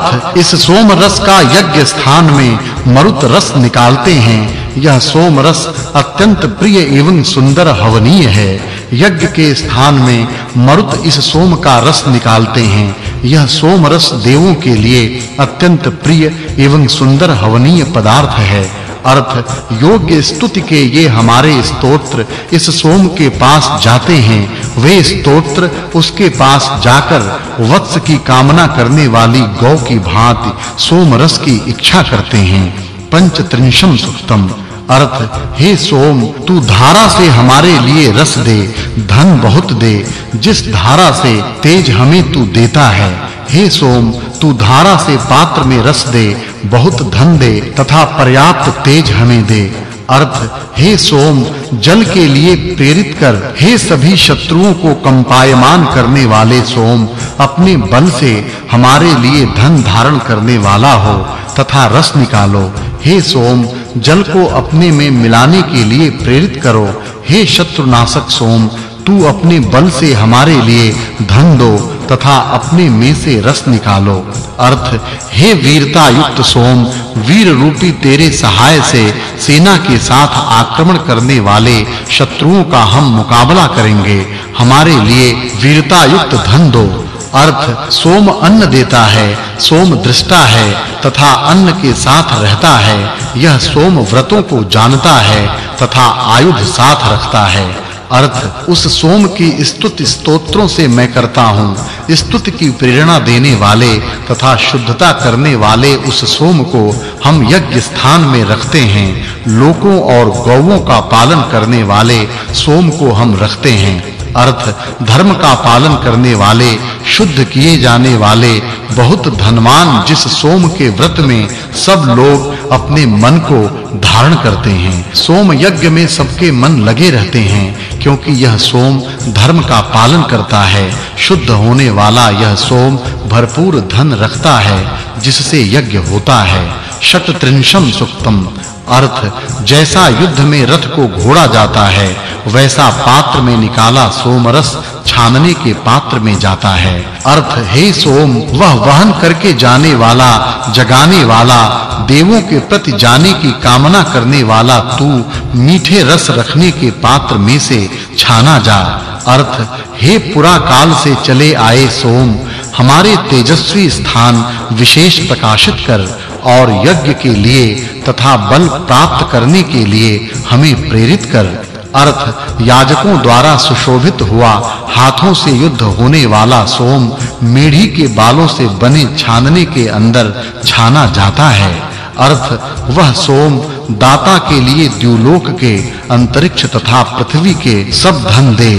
अर्थ इस सोम रस का यज्ञ स्थान में मरुत रस निकालते हैं। यह सोम रस अत्यंत प्रिय एवं सुंदर हवनीय है। यज्ञ के स्थान में मरुत इस सोम का रस निकालते हैं। यह सोम रस देवों के लिए अत्यंत प्रिय एवं सुंदर हवनीय पदार्थ है। अर्थ, योग्य स्तुति के ये हमारे स्तोत्र इस सोम के पास जाते हैं। वे स्तोत्र उसके पास जाकर वत्स की कामना करने वाली गौ की भांति सोम रस की इच्छा करते हैं। पंचत्रिंशम सुक्तम। अर्थ, हे सोम, तू धारा से हमारे लिए रस दे, धन बहुत दे, जिस धारा से तेज हमें तू देता है। हे सोम, तू धारा से पात्र में रस दे, बहुत धन दे, तथा पर्याप्त तेज हमें दे। अर्थ, हे सोम, जल के लिए प्रेरित कर, हे सभी शत्रुओं को कंपायमान करने वाले सोम, अपने बल से हमारे लिए धन धारण करने वाला हो, तथा रस निकालो। हे सोम, जल को अपने में मिलाने के लिए प्रेरित करो। हे शत्रुनाशक सोम तू अपने बल से हमारे लिए धन दो तथा अपने में से रस निकालो। अर्थ, हे वीरता युक्त सोम, वीर रूपी तेरे सहाय से सेना के साथ आक्रमण करने वाले शत्रुओं का हम मुकाबला करेंगे। हमारे लिए वीरता युक्त धन दो। अर्थ, सोम अन्न देता है, सोम दृष्टा है तथा अन्न के साथ रहता है। यह सोम व्रतों को जानता है तथा आयुध साथ रखता है। अर्थ, उस सोम की स्तुति स्तोत्रों से मैं करता हूँ। स्तुति की प्रेरणा देने वाले तथा शुद्धता करने वाले उस सोम को हम यज्ञ स्थान में रखते हैं। लोकों और गौओं का पालन करने वाले सोम को हम रखते हैं। अर्थ धर्म का पालन करने वाले, शुद्ध किए जाने वाले, बहुत धनवान जिस सोम के व्रत में सब लोग अपने मन को धारण करते हैं। सोम यज्ञ में सबके मन लगे रहते हैं, क्योंकि यह सोम धर्म का पालन करता है। शुद्ध होने वाला यह सोम भरपूर धन रखता है, जिससे यज्ञ होता है। शतत्रिंशम सुक्तम। अर्थ, जैसा युद्ध में रथ को घोड़ा जाता है, वैसा पात्र में निकाला सोमरस छानने के पात्र में जाता है। अर्थ, हे सोम, वह वहन करके जाने वाला, जगाने वाला, देवों के प्रति जाने की कामना करने वाला तू मीठे रस रखने के पात्र में से छाना जा। अर्थ, हे पुरा काल से चले आए सोम, हमारे तेजस्वी स्थान विशेष प्रकाशित कर और यज्ञ के लिए तथा बल प्राप्त करने के लिए हमें प्रेरित कर अर्थ याजकों द्वारा सुशोभित हुआ हाथों से युद्ध होने वाला सोम मेढ़ी के बालों से बने छानने के अंदर छाना जाता है। अर्थ वह सोम दाता के लिए द्युलोक के अंतरिक्ष तथा पृथ्वी के सब धन दे।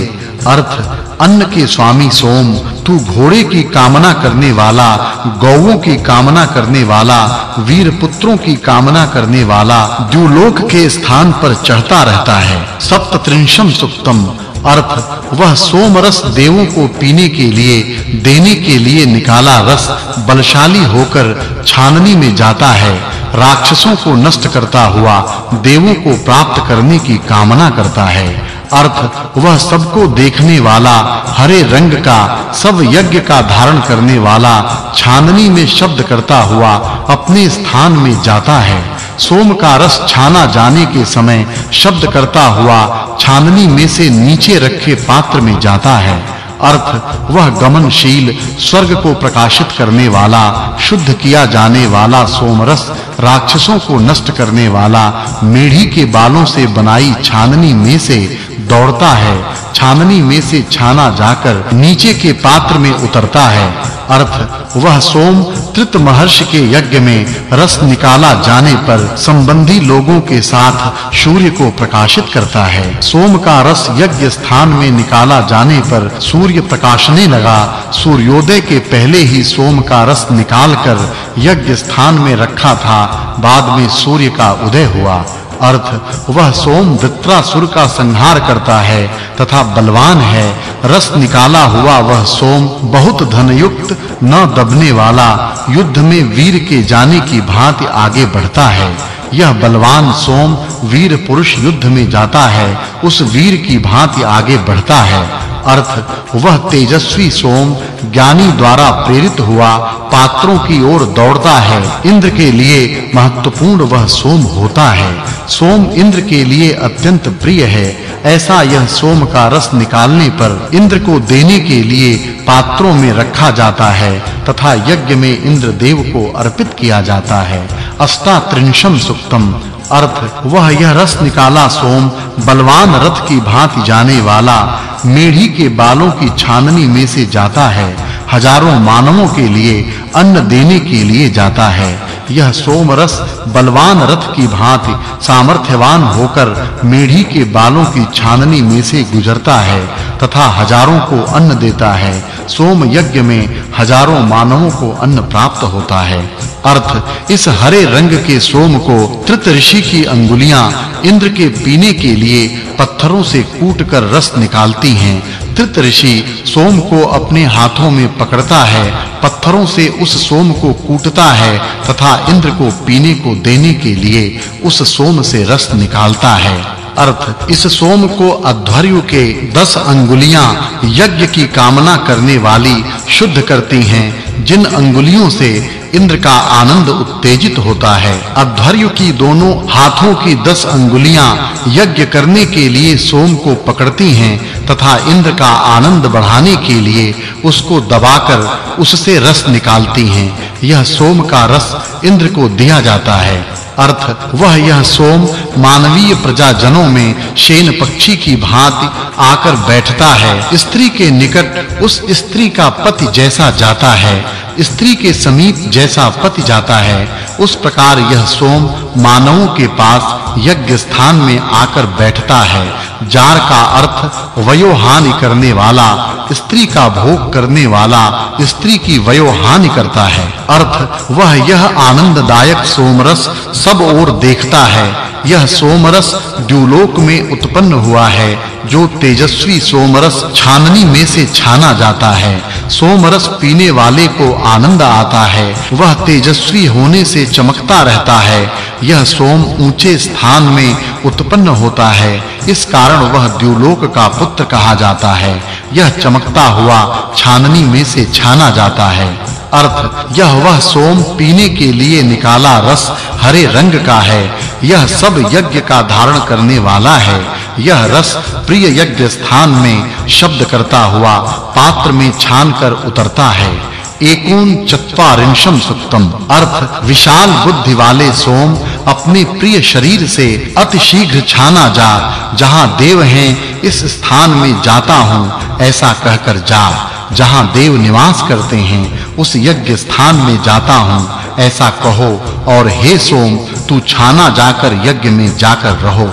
अर्थ, अन्न के स्वामी सोम, तू घोड़े की कामना करने वाला गौओं की कामना करने वाला, वीर पुत्रों की कामना करने वाला, द्युलोक के स्थान पर चढ़ता रहता है। सप्तत्रिंशम सुक्तम। अर्थ, वह सोम रस देवों को पीने के लिए, देने के लिए निकाला रस, बलशाली होकर छाननी में जाता है। राक्षसों को नष्ट करता हुआ, देवों को प्राप्त करने की कामना करता है। अर्थ वह सबको देखने वाला, हरे रंग का, सब यज्ञ का धारण करने वाला, छाननी में शब्द करता हुआ अपने स्थान में जाता है। सोम का रस छाना जाने के समय शब्द करता हुआ छाननी में से नीचे रखे पात्र में जाता है। अर्थ, वह गमनशील, स्वर्ग को प्रकाशित करने वाला, शुद्ध किया जाने वाला सोमरस, राक्षसों को नष्ट करने वाला, मेढ़ी के बालों से बनाई छाननी में से दौड़ता है, छाननी में से छाना जाकर नीचे के पात्र में उतरता है। अर्थ, वह सोम तृत महर्षि के यज्ञ में रस निकाला जाने पर संबंधी लोगों के साथ सूर्य को प्रकाशित करता है। सोम का रस यज्ञ स्थान में निकाला जाने पर सूर्य प्रकाशने लगा। सूर्योदय के पहले ही सोम का रस निकालकर यज्ञ स्थान में रखा था। बाद में सूर्य का उदय हुआ। अर्थ, वह सोम वृत्रासुर का संहार करता है, तथा बलवान है। रस निकाला हुआ वह सोम बहुत धनयुक्त, न दबने वाला, युद्ध में वीर के जाने की भांति आगे बढ़ता है। यह बलवान सोम वीर पुरुष युद्ध में जाता है, उस वीर की भांति आगे बढ़ता है। अर्थ, वह तेजस्वी सोम ज्ञानी द्वारा प्रेरित हुआ, पात्रों की ओर दौड़ता है। इंद्र के लिए महत्वपूर्ण वह सोम होता है। सोम इंद्र के लिए अत्यंत प्रिय है। ऐसा यह सोम का रस निकालने पर इंद्र को देने के लिए पात्रों में रखा जाता है, तथा यज्ञ में इंद्र देव को अर्पित किया जाता है। अष्टात्रिंशम सुक्तम अर्थ, वह यह रस निकाला सोम, बलवान रथ की भांति जाने वाला, मेढ़ी के बालों की छाननी में से जाता है, हज़ारों मानवों के लिए, अन्न देने के लिए जाता है। यह सोम रस, बलवान रथ की भांति सामर्थ्यवान होकर, मेढ़ी के बालों की छाननी में से गुजरता है, तथा हज़ारों को अन्न देता है। सोम यज्ञ में हज़ारों मानवों को अन्न प्राप्त होता है। अर्थ, इस हरे रंग के सोम को त्रित ऋषि की अंगुलियाँ इंद्र के पीने के लिए पत्थरों से कूटकर रस निकालती हैं। त्रित ऋषि सोम को अपने हाथों में पकड़ता है, पत्थरों से उस सोम को कूटता है तथा इंद्र को पीने को देने के लिए उस सोम से रस निकालता है। अर्थ, इस सोम को अध्वर्यु के दस अंगुलियाँ यज्ञ की कामना करने वाली शुद्ध करती हैं, जिन अंगुलियों से इंद्र का आनंद उत्तेजित होता है। अध्वर्यु की दोनों हाथों की दस अंगुलियाँ यज्ञ करने के लिए सोम को पकड़ती हैं तथा इंद्र का आनंद बढ़ाने के लिए उसको दबाकर उससे रस निकालती हैं। यह सोम का रस इंद्र को दिया जाता है। अर्थ, वह यह सोम मानवीय प्रजाजनों में शेन पक्षी की भांति आकर बैठता है। स्त्री के निकट उस स्त्री का पति जैसा जाता है। स्त्री के समीप जैसा पति जाता है, उस प्रकार यह सोम मानवों के पास यज्ञ स्थान में आकर बैठता है, जार का अर्थ वयोहानि करने वाला, स्त्री का भोग करने वाला स्त्री की वयोहानि करता है। अर्थ, वह यह आनंददायक सोमरस सब ओर देखता है यह सोमरस द्युलोक में उत्पन्न हुआ है, जो तेजस्वी सोमरस छाननी में से छाना जाता है। सोमरस पीने वाले को आनंद आता है, वह तेजस्वी होने से चमकता रहता है। यह सोम ऊँचे स्थान में उत्पन्न होता है, इस कारण वह द्युलोक का पुत्र कहा जाता है। यह चमकता हुआ छाननी में से छाना जाता है। अर्थ, यह वह सोम पीने के लिए निकाला रस हरे रंग का है यह सब यज्ञ का धारण करने वाला है। यह रस प्रिय यज्ञ स्थान में शब्द करता हुआ पात्र में छान कर उतरता है। एकोन चत्वारिंशम सुक्तम। अर्थ, विशाल बुद्धि वाले सोम अपने प्रिय शरीर से अति शीघ्र छाना जा। जहाँ देव हैं, इस स्थान में जाता हूँ, ऐसा कहकर जा। जहाँ देव निवास करते हैं, उस यज्ञ स्थान में जाता हूँ। ऐसा कहो और हे सोम, तू छाना जाकर यज्ञ में जाकर रहो।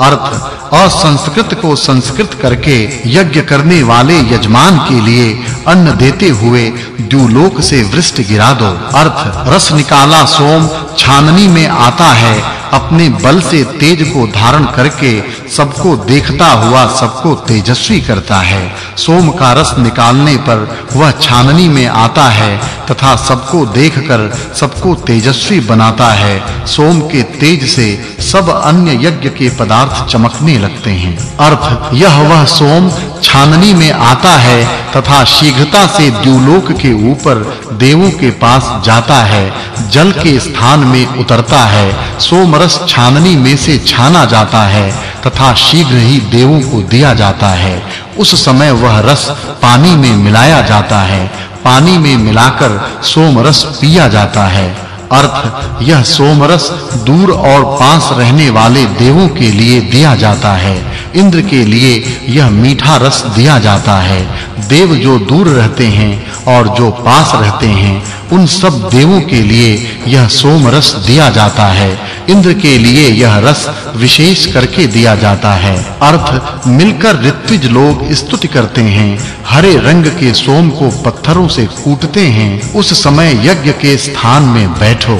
अर्थ, असंस्कृत को संस्कृत करके यज्ञ करने वाले यजमान के लिए अन्न देते हुए द्युलोक से वृष्टि गिरा दो। अर्थ, रस निकाला सोम, छाननी में आता है अपने बल से तेज को धारण करके सबको देखता हुआ सबको तेजस्वी करता है। सोम का रस निकालने पर वह छाननी में आता है तथा सबको देखकर सबको तेजस्वी बनाता है। सोम के तेज से सब अन्य यज्ञ के पदार्थ चमकने लगते हैं। अर्थ, यह वह सोम छाननी में आता है तथा शीघ्रता से द्युलोक के ऊपर देवों के पास जाता है, जल के स्थान में उतरता है, सोमरस छाननी में से छाना जाता है, तथा शीघ्र ही देवों को दिया जाता है। उस समय वह रस पानी में मिलाया जाता है। पानी में मिलाकर सोमरस पिया जाता है। अर्थ, यह सोमरस दूर और पास रहने वाले देवों के लिए दिया जाता है। इंद्र के लिए यह मीठा रस दिया जाता है। देव जो दूर रहते हैं और जो पास रहते हैं, उन सब देवों के लिए यह सोमरस दिया जाता है। इंद्र के लिए यह रस विशेष करके दिया जाता है। अर्थ मिलकर ऋत्विज लोग स्तुति करते हैं, हरे रंग के सोम को पत्थरों से कूटते हैं। उस समय यज्ञ के स्थान में बैठो।